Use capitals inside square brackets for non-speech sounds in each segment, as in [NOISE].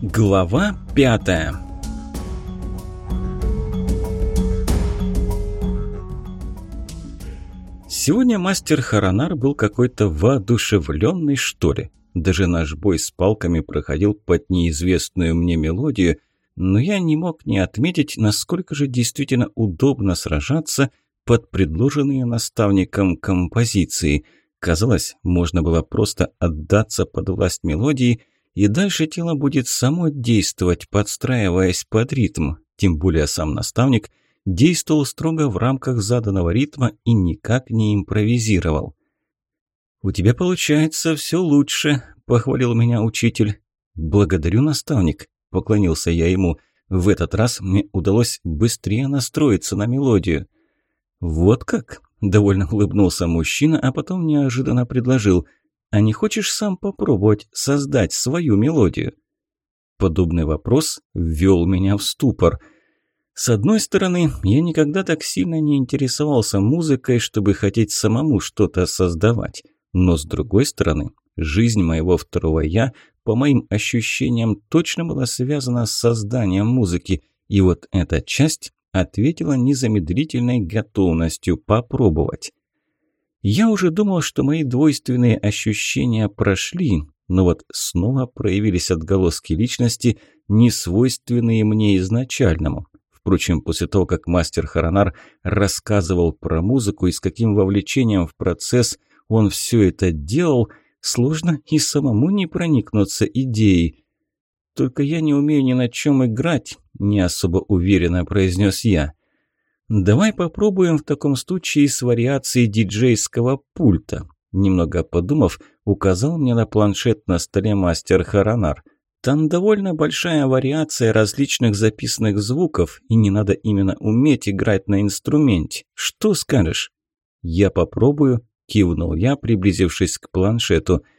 Глава пятая Сегодня мастер Харанар был какой-то воодушевленный, что ли. Даже наш бой с палками проходил под неизвестную мне мелодию, но я не мог не отметить, насколько же действительно удобно сражаться под предложенные наставником композиции. Казалось, можно было просто отдаться под власть мелодии – и дальше тело будет само действовать, подстраиваясь под ритм. Тем более сам наставник действовал строго в рамках заданного ритма и никак не импровизировал. «У тебя получается все лучше», – похвалил меня учитель. «Благодарю, наставник», – поклонился я ему. «В этот раз мне удалось быстрее настроиться на мелодию». «Вот как?» – довольно улыбнулся мужчина, а потом неожиданно предложил – а не хочешь сам попробовать создать свою мелодию? Подобный вопрос ввел меня в ступор. С одной стороны, я никогда так сильно не интересовался музыкой, чтобы хотеть самому что-то создавать. Но с другой стороны, жизнь моего второго «я», по моим ощущениям, точно была связана с созданием музыки, и вот эта часть ответила незамедлительной готовностью попробовать. Я уже думал, что мои двойственные ощущения прошли, но вот снова проявились отголоски личности, не свойственные мне изначальному. Впрочем, после того, как мастер Харанар рассказывал про музыку и с каким вовлечением в процесс он все это делал, сложно и самому не проникнуться идеей. «Только я не умею ни на чем играть», – не особо уверенно произнес я. «Давай попробуем в таком случае с вариацией диджейского пульта». Немного подумав, указал мне на планшет на столе мастер Харанар. Там довольно большая вариация различных записанных звуков, и не надо именно уметь играть на инструменте. Что скажешь? «Я попробую», – кивнул я, приблизившись к планшету –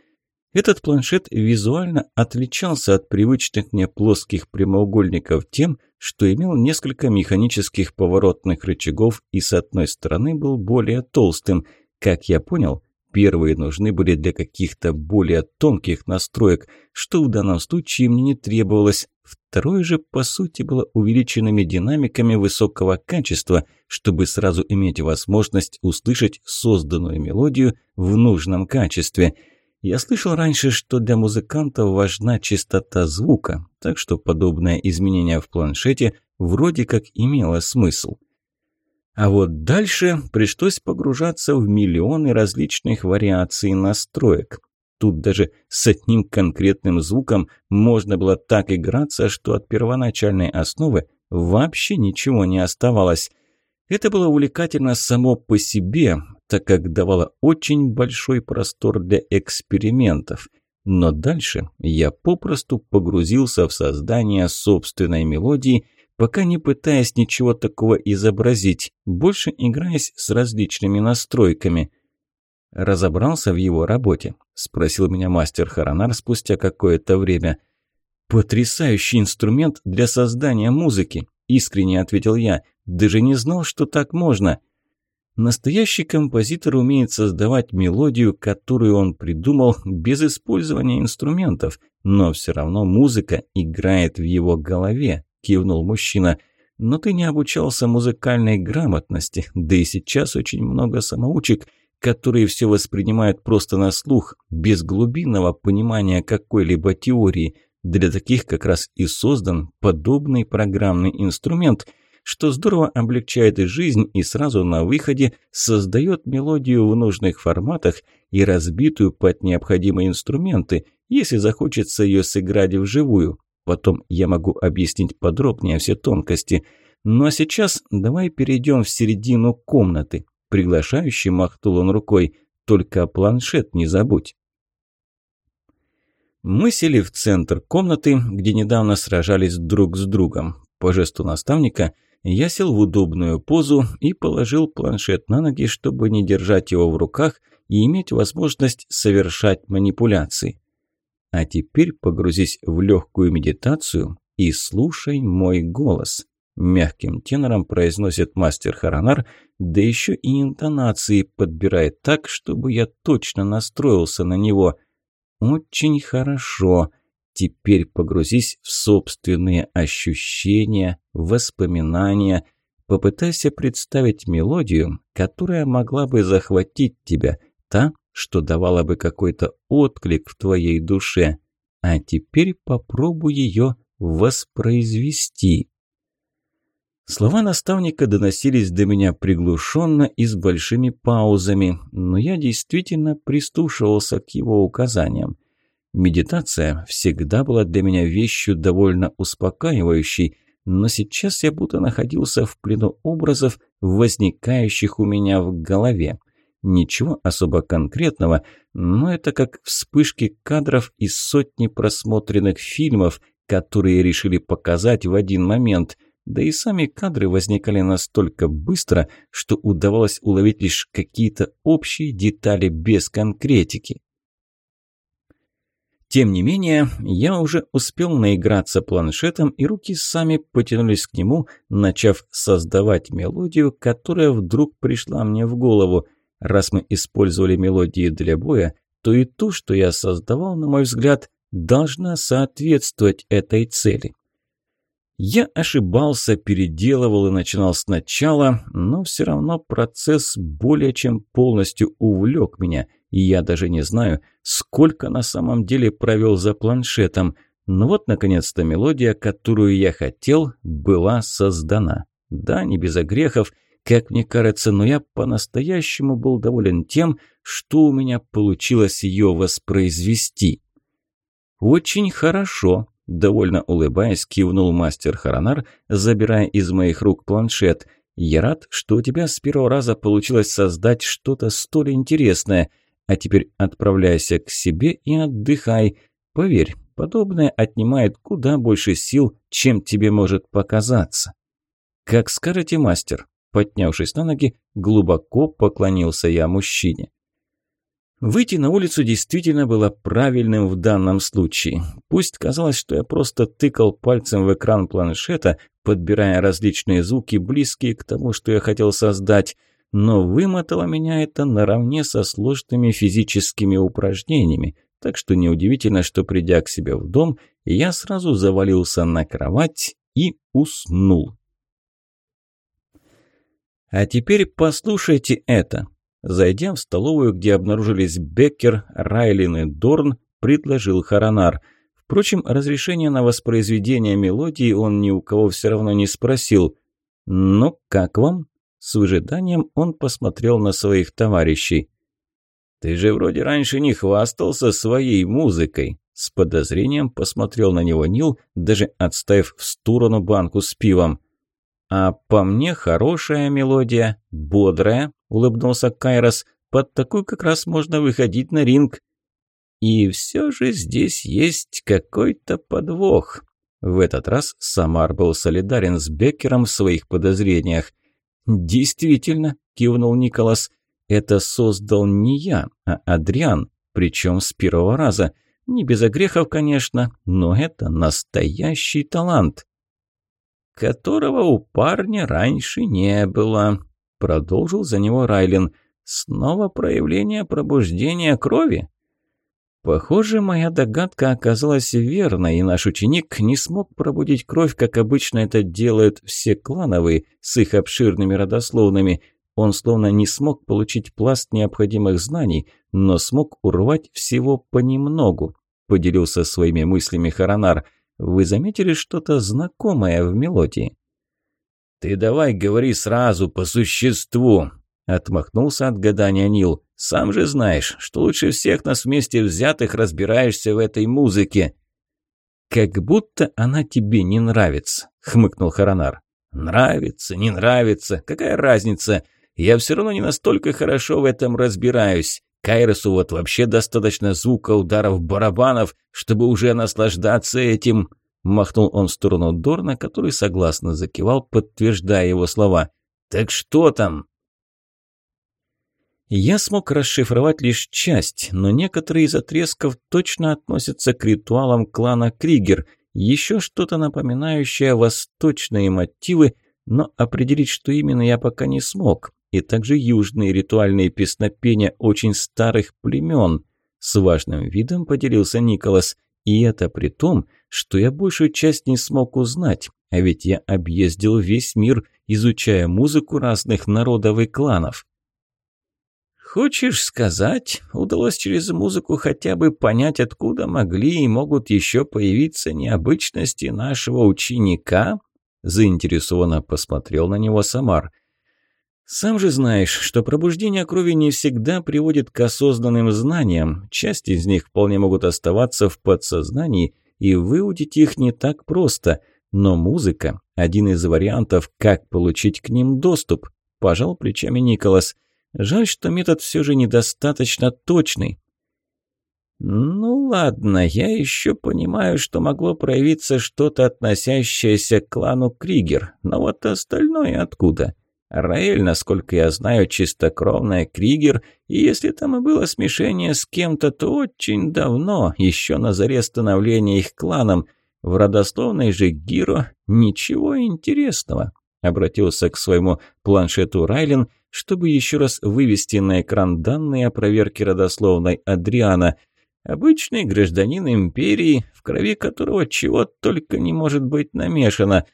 этот планшет визуально отличался от привычных мне плоских прямоугольников тем, что имел несколько механических поворотных рычагов и с одной стороны был более толстым. Как я понял, первые нужны были для каких-то более тонких настроек, что в данном случае мне не требовалось. Второе же, по сути, было увеличенными динамиками высокого качества, чтобы сразу иметь возможность услышать созданную мелодию в нужном качестве – я слышал раньше, что для музыкантов важна чистота звука, так что подобное изменение в планшете вроде как имело смысл. А вот дальше пришлось погружаться в миллионы различных вариаций настроек. Тут даже с одним конкретным звуком можно было так играться, что от первоначальной основы вообще ничего не оставалось. Это было увлекательно само по себе, так как давало очень большой простор для экспериментов. Но дальше я попросту погрузился в создание собственной мелодии, пока не пытаясь ничего такого изобразить, больше играясь с различными настройками. «Разобрался в его работе?» – спросил меня мастер Харанар спустя какое-то время. «Потрясающий инструмент для создания музыки!» – искренне ответил я. «Даже не знал, что так можно!» Настоящий композитор умеет создавать мелодию, которую он придумал без использования инструментов, но все равно музыка играет в его голове, кивнул мужчина. Но ты не обучался музыкальной грамотности, да и сейчас очень много самоучек, которые все воспринимают просто на слух, без глубинного понимания какой-либо теории. Для таких как раз и создан подобный программный инструмент – что здорово облегчает жизнь и сразу на выходе создает мелодию в нужных форматах и разбитую под необходимые инструменты, если захочется ее сыграть вживую. Потом я могу объяснить подробнее все тонкости. Ну а сейчас давай перейдем в середину комнаты. Приглашающий махнул он рукой. Только планшет не забудь. Мы сели в центр комнаты, где недавно сражались друг с другом. По жесту наставника – я сел в удобную позу и положил планшет на ноги, чтобы не держать его в руках и иметь возможность совершать манипуляции. А теперь погрузись в легкую медитацию и слушай мой голос. Мягким тенором произносит мастер Харанар, да еще и интонации подбирает так, чтобы я точно настроился на него. Очень хорошо. Теперь погрузись в собственные ощущения, воспоминания. Попытайся представить мелодию, которая могла бы захватить тебя, та, что давала бы какой-то отклик в твоей душе. А теперь попробуй ее воспроизвести. Слова наставника доносились до меня приглушенно и с большими паузами, но я действительно прислушивался к его указаниям. Медитация всегда была для меня вещью довольно успокаивающей, но сейчас я будто находился в плену образов, возникающих у меня в голове. Ничего особо конкретного, но это как вспышки кадров из сотни просмотренных фильмов, которые решили показать в один момент – да и сами кадры возникали настолько быстро, что удавалось уловить лишь какие-то общие детали без конкретики. Тем не менее, я уже успел наиграться планшетом, и руки сами потянулись к нему, начав создавать мелодию, которая вдруг пришла мне в голову. Раз мы использовали мелодии для боя, то и ту, что я создавал, на мой взгляд, должна соответствовать этой цели. Я ошибался, переделывал и начинал сначала, но все равно процесс более чем полностью увлек меня, и я даже не знаю, сколько на самом деле провел за планшетом. Но вот, наконец-то, мелодия, которую я хотел, была создана. Да, не без огрехов, как мне кажется, но я по-настоящему был доволен тем, что у меня получилось ее воспроизвести. «Очень хорошо», Довольно улыбаясь, кивнул мастер Харанар, забирая из моих рук планшет. «Я рад, что у тебя с первого раза получилось создать что-то столь интересное. А теперь отправляйся к себе и отдыхай. Поверь, подобное отнимает куда больше сил, чем тебе может показаться». «Как скажете, мастер?» Поднявшись на ноги, глубоко поклонился я мужчине. Выйти на улицу действительно было правильным в данном случае. Пусть казалось, что я просто тыкал пальцем в экран планшета, подбирая различные звуки, близкие к тому, что я хотел создать, но вымотало меня это наравне со сложными физическими упражнениями, так что неудивительно, что придя к себе в дом, я сразу завалился на кровать и уснул. А теперь послушайте это. Зайдя в столовую, где обнаружились Беккер, Райлин и Дорн, предложил Харанар. Впрочем, разрешение на воспроизведение мелодии он ни у кого все равно не спросил. «Ну, как вам?» С выжиданием он посмотрел на своих товарищей. «Ты же вроде раньше не хвастался своей музыкой», с подозрением посмотрел на него Нил, даже отставив в сторону банку с пивом. «А по мне хорошая мелодия, бодрая», – улыбнулся Кайрос. «Под такую как раз можно выходить на ринг». «И все же здесь есть какой-то подвох». В этот раз Самар был солидарен с Беккером в своих подозрениях. «Действительно», – кивнул Николас, – «это создал не я, а Адриан, причем с первого раза. Не без огрехов, конечно, но это настоящий талант» которого у парня раньше не было», – продолжил за него Райлин. «Снова проявление пробуждения крови?» Похоже, моя догадка оказалась верной, и наш ученик не смог пробудить кровь, как обычно это делают все клановые с их обширными родословными. Он словно не смог получить пласт необходимых знаний, но смог урвать всего понемногу, поделился своими мыслями Харанар – вы заметили что-то знакомое в мелодии?» «Ты давай говори сразу, по существу!» Отмахнулся от гадания Нил. «Сам же знаешь, что лучше всех нас вместе взятых разбираешься в этой музыке». «Как будто она тебе не нравится», — хмыкнул Харанар. «Нравится, не нравится, какая разница? Я все равно не настолько хорошо в этом разбираюсь. Кайросу вот вообще достаточно звука ударов барабанов, чтобы уже наслаждаться этим. Махнул он в сторону Дорна, который согласно закивал, подтверждая его слова. «Так что там?» Я смог расшифровать лишь часть, но некоторые из отрезков точно относятся к ритуалам клана Кригер, еще что-то напоминающее восточные мотивы, но определить, что именно, я пока не смог и также южные ритуальные песнопения очень старых племен. С важным видом поделился Николас. И это при том, что я большую часть не смог узнать, а ведь я объездил весь мир, изучая музыку разных народов и кланов. Хочешь сказать, удалось через музыку хотя бы понять, откуда могли и могут еще появиться необычности нашего ученика? Заинтересованно посмотрел на него Самар. Сам же знаешь, что пробуждение крови не всегда приводит к осознанным знаниям. Часть из них вполне могут оставаться в подсознании, и выудить их не так просто. Но музыка – один из вариантов, как получить к ним доступ. Пожал плечами Николас – Жаль, что метод все же недостаточно точный. Ну ладно, я еще понимаю, что могло проявиться что-то, относящееся к клану Кригер, но вот остальное откуда? Раэль, насколько я знаю, чистокровная Кригер, и если там и было смешение с кем-то, то очень давно, еще на заре становления их кланом. В родословной же Гиро ничего интересного. Обратился к своему планшету Райлен – чтобы еще раз вывести на экран данные о проверке родословной Адриана. Обычный гражданин империи, в крови которого чего только не может быть намешано.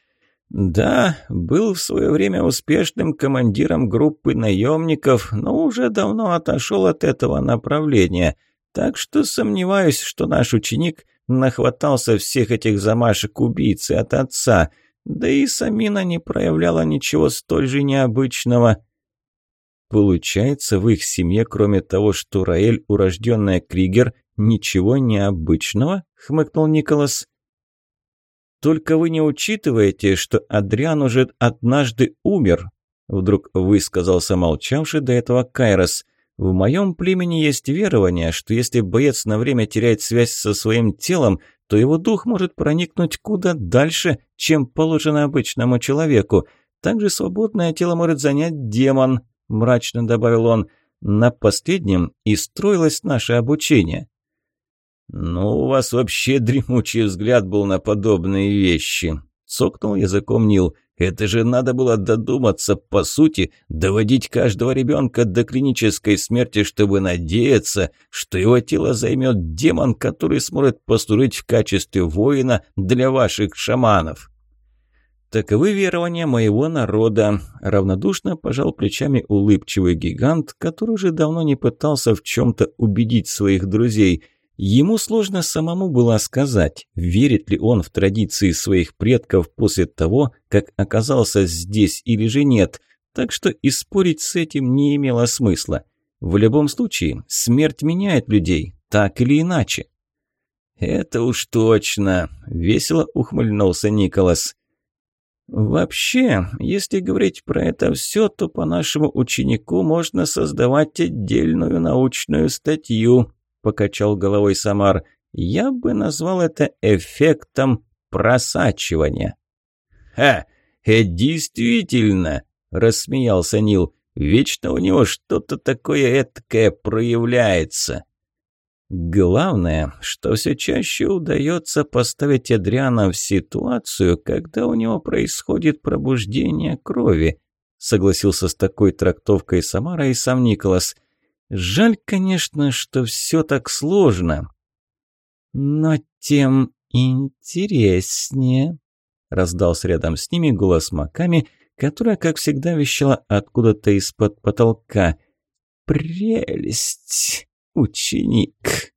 Да, был в свое время успешным командиром группы наемников, но уже давно отошел от этого направления. Так что сомневаюсь, что наш ученик нахватался всех этих замашек убийцы от отца. Да и Самина не проявляла ничего столь же необычного. Получается, в их семье, кроме того, что Раэль урожденная Кригер, ничего необычного? Хмыкнул Николас. Только вы не учитываете, что Адриан уже однажды умер, вдруг высказался молчавший до этого Кайрос. В моем племени есть верование, что если боец на время теряет связь со своим телом, то его дух может проникнуть куда дальше, чем положено обычному человеку. Также свободное тело может занять демон, – мрачно добавил он. «На последнем и строилось наше обучение». «Ну, у вас вообще [LAUGHS] дремучий взгляд был на подобные вещи», – цокнул языком Нил. «Это же надо было додуматься, по сути, доводить каждого ребенка до клинической смерти, чтобы надеяться, что его тело займет демон, который сможет послужить в качестве воина для ваших шаманов». «Таковы верования моего народа», – равнодушно пожал плечами улыбчивый гигант, который уже давно не пытался в чем-то убедить своих друзей. Ему сложно самому было сказать, верит ли он в традиции своих предков после того, как оказался здесь или же нет, так что и спорить с этим не имело смысла. В любом случае, смерть меняет людей, так или иначе. «Это уж точно», – весело ухмыльнулся Николас. Вообще, если говорить про это все, то по нашему ученику можно создавать отдельную научную статью, покачал головой Самар. Я бы назвал это эффектом просачивания. Ха, э, действительно, рассмеялся Нил. Вечно у него что-то такое эткое проявляется. Главное, что все чаще удается поставить Адриана в ситуацию, когда у него происходит пробуждение крови, согласился с такой трактовкой Самара и сам Николас. Жаль, конечно, что все так сложно. Но тем интереснее, раздался рядом с ними голос Маками, которая, как всегда, вещала откуда-то из-под потолка. «Прелесть!» ученик.